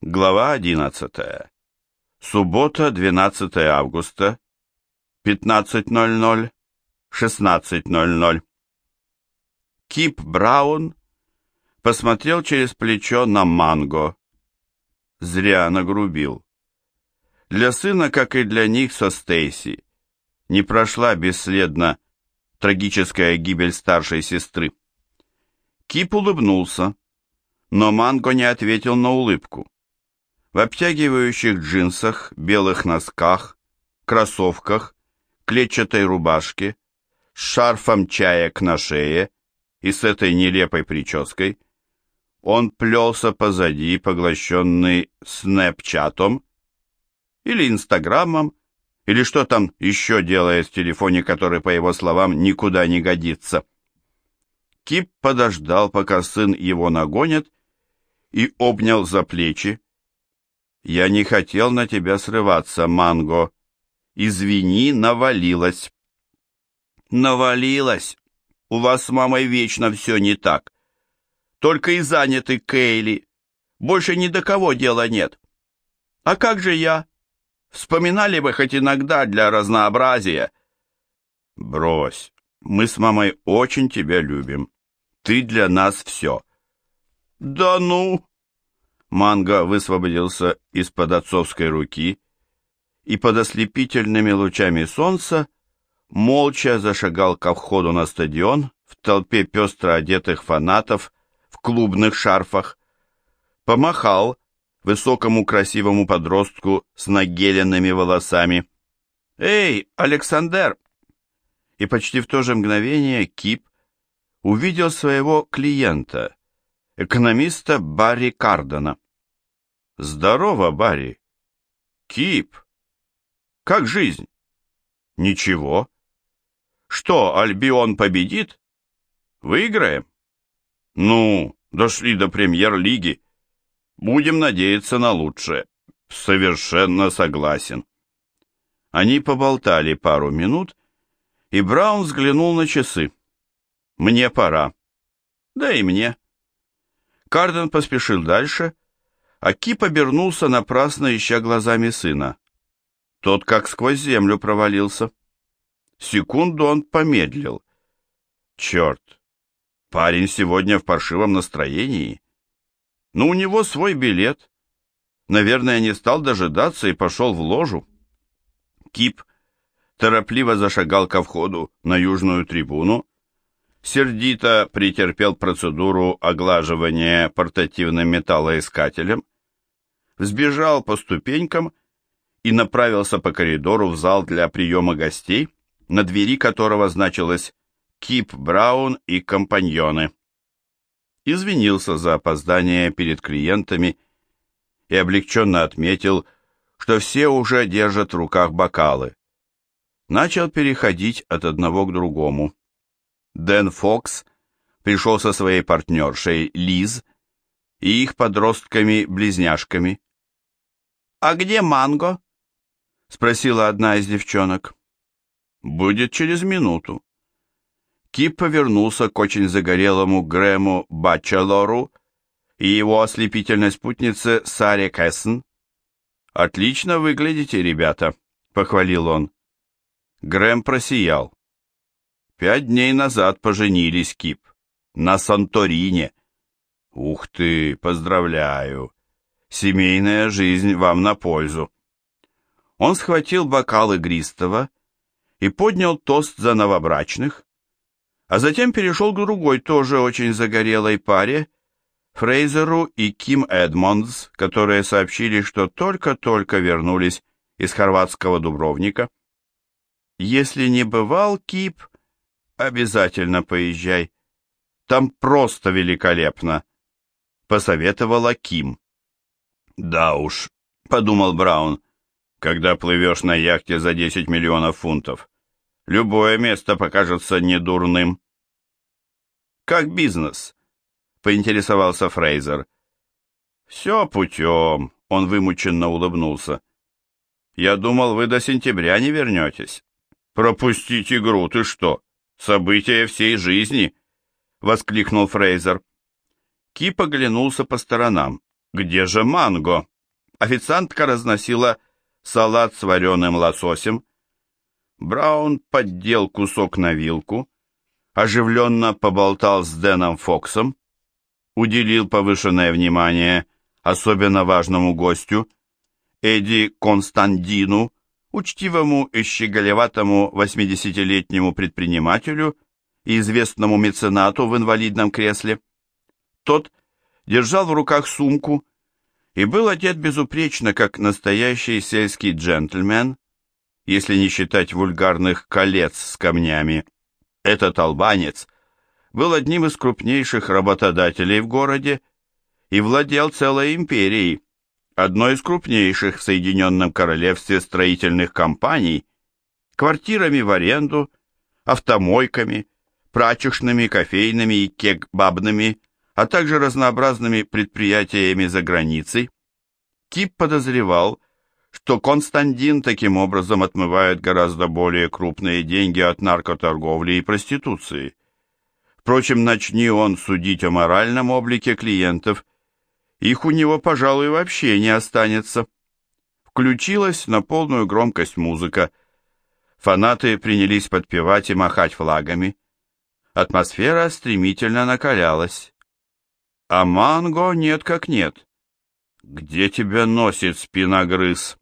Глава 11. Суббота, 12 августа, 15.00, 16.00. Кип Браун посмотрел через плечо на Манго. Зря нагрубил. Для сына, как и для них со Стейси, не прошла бесследно трагическая гибель старшей сестры. Кип улыбнулся, но Манго не ответил на улыбку в обтягивающих джинсах, белых носках, кроссовках, клетчатой рубашке, с шарфом чаек на шее и с этой нелепой прической, он плелся позади, поглощенный снэпчатом или инстаграмом, или что там еще делает в телефоне, который, по его словам, никуда не годится. Кип подождал, пока сын его нагонит, и обнял за плечи, я не хотел на тебя срываться, Манго. Извини, навалилась. Навалилась. У вас с мамой вечно все не так. Только и заняты Кейли. Больше ни до кого дела нет. А как же я? Вспоминали бы хоть иногда для разнообразия. Брось. Мы с мамой очень тебя любим. Ты для нас все. Да ну! Манго высвободился из-под отцовской руки и под ослепительными лучами солнца молча зашагал ко входу на стадион в толпе пестро одетых фанатов в клубных шарфах, помахал высокому красивому подростку с нагеленными волосами. «Эй, Александр!» И почти в то же мгновение Кип увидел своего клиента, экономиста Барри Кардона. «Здорово, Барри!» «Кип! Как жизнь?» «Ничего. Что, Альбион победит? Выиграем?» «Ну, дошли до премьер-лиги. Будем надеяться на лучшее. Совершенно согласен». Они поболтали пару минут, и Браун взглянул на часы. «Мне пора». «Да и мне». Карден поспешил дальше, а Кип обернулся напрасно, ища глазами сына. Тот как сквозь землю провалился. Секунду он помедлил. Черт, парень сегодня в паршивом настроении. Но у него свой билет. Наверное, не стал дожидаться и пошел в ложу. Кип торопливо зашагал ко входу на южную трибуну, сердито претерпел процедуру оглаживания портативным металлоискателем, взбежал по ступенькам и направился по коридору в зал для приема гостей, на двери которого значилось «Кип Браун и компаньоны». Извинился за опоздание перед клиентами и облегченно отметил, что все уже держат в руках бокалы. Начал переходить от одного к другому. Дэн Фокс пришел со своей партнершей Лиз и их подростками-близняшками. «А где Манго?» — спросила одна из девчонок. «Будет через минуту». Кип повернулся к очень загорелому Грэму Бачелору и его ослепительной спутнице Саре Кэссен. «Отлично выглядите, ребята», — похвалил он. Грэм просиял. Пять дней назад поженились, Кип. На Санторине. Ух ты, поздравляю. Семейная жизнь вам на пользу. Он схватил бокал игристого и поднял тост за новобрачных, а затем перешел к другой, тоже очень загорелой паре, Фрейзеру и Ким Эдмондс, которые сообщили, что только-только вернулись из хорватского Дубровника. Если не бывал Кип, Обязательно поезжай. Там просто великолепно, посоветовала Ким. Да уж, подумал Браун, когда плывешь на яхте за 10 миллионов фунтов. Любое место покажется недурным. Как бизнес? Поинтересовался Фрейзер. Все путем, он вымученно улыбнулся. Я думал, вы до сентября не вернетесь. Пропустить игру, ты что? Событие всей жизни!» — воскликнул Фрейзер. Кип оглянулся по сторонам. Где же манго? Официантка разносила салат с вареным лососем. Браун поддел кусок на вилку, оживленно поболтал с Дэном Фоксом, уделил повышенное внимание особенно важному гостю, Эдди Константину, учтивому и щеголеватому 80-летнему предпринимателю и известному меценату в инвалидном кресле. Тот держал в руках сумку и был одет безупречно, как настоящий сельский джентльмен, если не считать вульгарных колец с камнями. Этот албанец был одним из крупнейших работодателей в городе и владел целой империей, одной из крупнейших в Соединенном Королевстве строительных компаний, квартирами в аренду, автомойками, прачечными, кофейными и кекбабными, а также разнообразными предприятиями за границей. Кип подозревал, что Константин таким образом отмывает гораздо более крупные деньги от наркоторговли и проституции. Впрочем, начни он судить о моральном облике клиентов – их у него, пожалуй, вообще не останется. Включилась на полную громкость музыка. Фанаты принялись подпевать и махать флагами. Атмосфера стремительно накалялась. А манго нет как нет. Где тебя носит спиногрыз?